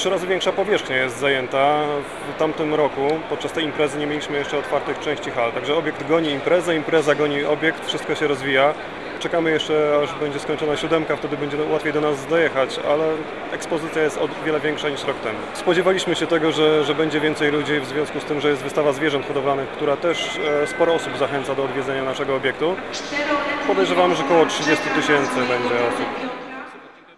trzy razy większa powierzchnia jest zajęta. W tamtym roku podczas tej imprezy nie mieliśmy jeszcze otwartych części hal, także obiekt goni imprezę, impreza goni obiekt, wszystko się rozwija. Czekamy jeszcze, aż będzie skończona siódemka, wtedy będzie łatwiej do nas dojechać, ale ekspozycja jest o wiele większa niż rok temu. Spodziewaliśmy się tego, że, że będzie więcej ludzi w związku z tym, że jest wystawa zwierząt hodowlanych, która też e, sporo osób zachęca do odwiedzenia naszego obiektu. Podejrzewamy, że około 30 tysięcy będzie osób.